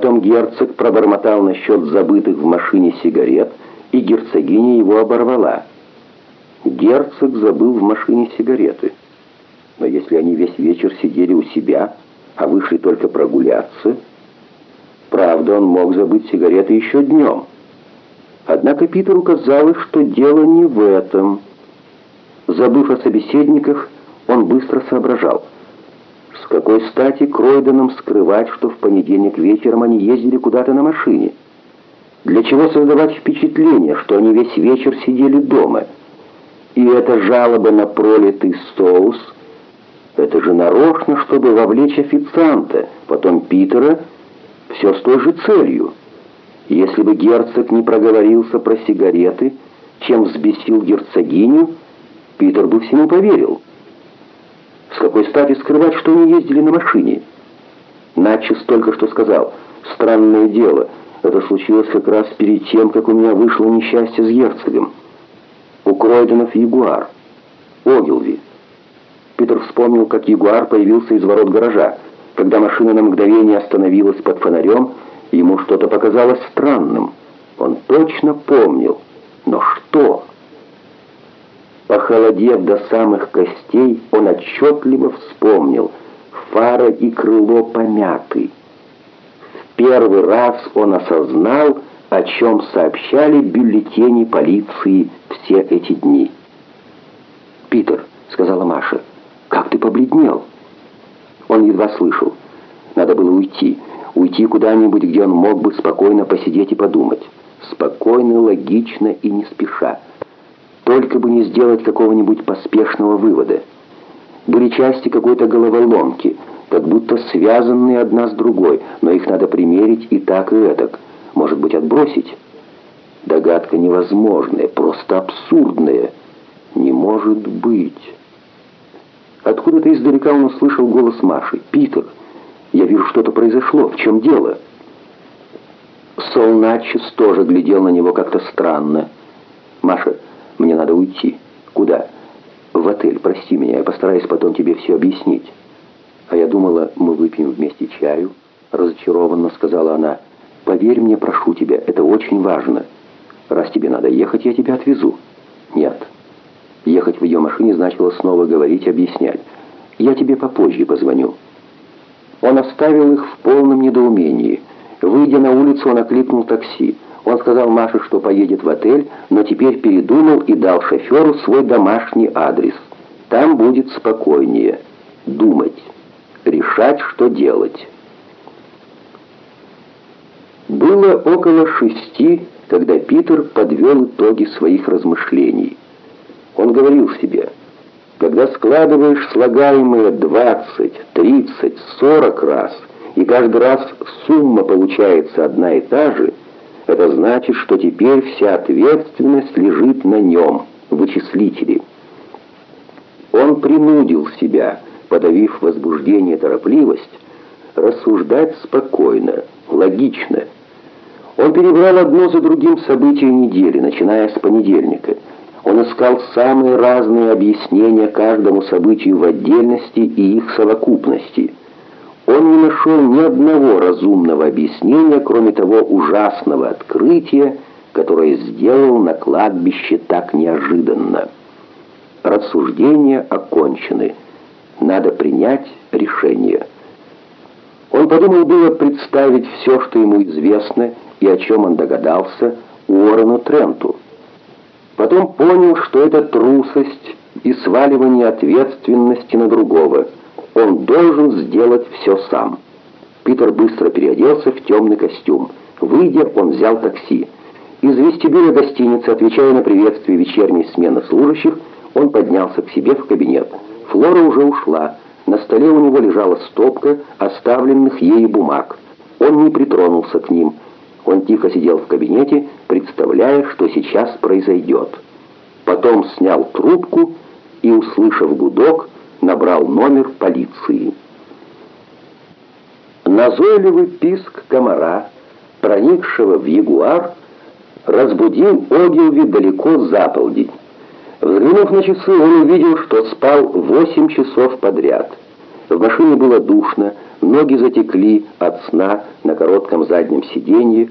Потом герцог пробормотал насчет забытых в машине сигарет, и герцогиня его оборвала. Герцог забыл в машине сигареты. Но если они весь вечер сидели у себя, а вышли только прогуляться, правда, он мог забыть сигареты еще днем. Однако Питеру казалось, что дело не в этом. Забыв о собеседниках, он быстро соображал. Какой стати Кройденам скрывать, что в понедельник вечером они ездили куда-то на машине? Для чего создавать впечатление, что они весь вечер сидели дома? И эта жалоба на пролитый соус, это же нарочно, чтобы вовлечь официанта, потом Питера, все с той же целью. Если бы герцог не проговорился про сигареты, чем взбесил герцогиню, Питер бы всему поверил. Какой стати скрывать, что они ездили на машине? Начес только что сказал, странное дело, это случилось как раз перед тем, как у меня вышло несчастье с герцогом. У Кройденов Ягуар. Огилви. Питер вспомнил, как Ягуар появился из ворот гаража. Когда машина на мгновение остановилась под фонарем, ему что-то показалось странным. Он точно помнил. Но что? Похолодев до самых костей, он отчетливо вспомнил. Фара и крыло помяты. В первый раз он осознал, о чем сообщали бюллетени полиции все эти дни. «Питер», — сказала Маша, — «как ты побледнел?» Он едва слышал. Надо было уйти. Уйти куда-нибудь, где он мог бы спокойно посидеть и подумать. Спокойно, логично и не спеша. Только бы не сделать какого-нибудь поспешного вывода. Были части какой-то головоломки, как будто связанные одна с другой, но их надо примерить и так, и этак. Может быть, отбросить? Догадка невозможная, просто абсурдная. Не может быть. Откуда-то издалека он услышал голос Маши. «Питер, я вижу, что-то произошло. В чем дело?» Солначес тоже глядел на него как-то странно. «Маша, мне надо уйти. Куда? В отель. Прости меня, я постараюсь потом тебе все объяснить. А я думала, мы выпьем вместе чаю, разочарованно сказала она. Поверь мне, прошу тебя, это очень важно. Раз тебе надо ехать, я тебя отвезу. Нет. Ехать в ее машине значило снова говорить, объяснять. Я тебе попозже позвоню. Он оставил их в полном недоумении. Выйдя на улицу, он окликнул такси. Он сказал Маше, что поедет в отель, но теперь передумал и дал шоферу свой домашний адрес. Там будет спокойнее. Думать. Решать, что делать. Было около шести, когда Питер подвел итоги своих размышлений. Он говорил себе, когда складываешь слагаемые 20, 30, 40 раз, и каждый раз сумма получается одна и та же, это значит, что теперь вся ответственность лежит на нем, вычислителе. Он принудил себя, подавив возбуждение и торопливость, рассуждать спокойно, логично. Он перебрал одно за другим события недели, начиная с понедельника. Он искал самые разные объяснения каждому событию в отдельности и их совокупности – он не нашел ни одного разумного объяснения, кроме того ужасного открытия, которое сделал на кладбище так неожиданно. Рассуждения окончены. Надо принять решение. Он подумал было представить все, что ему известно и о чем он догадался, Уоррену Тренту. Потом понял, что это трусость и сваливание ответственности на другого – он должен сделать все сам. Питер быстро переоделся в темный костюм. Выйдя, он взял такси. Из вестибюля гостиницы, отвечая на приветствие вечерней смены служащих, он поднялся к себе в кабинет. Флора уже ушла. На столе у него лежала стопка оставленных ей бумаг. Он не притронулся к ним. Он тихо сидел в кабинете, представляя, что сейчас произойдет. Потом снял трубку и, услышав гудок, набрал номер полиции. Назойливый писк комара, проникшего в ягуар, разбудил Огилви далеко за полдень. Взглянув на часы, он увидел, что спал восемь часов подряд. В машине было душно, ноги затекли от сна на коротком заднем сиденье,